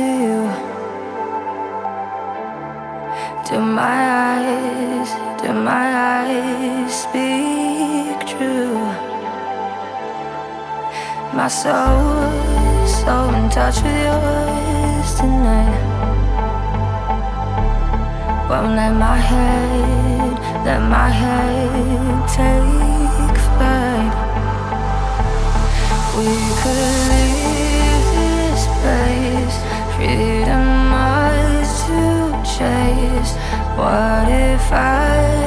to you. Do my eyes, do my eyes speak true? My soul, so in touch with yours tonight. Won't let my head, let my head take flight. We could leave this place freedom ours to chase. What if I?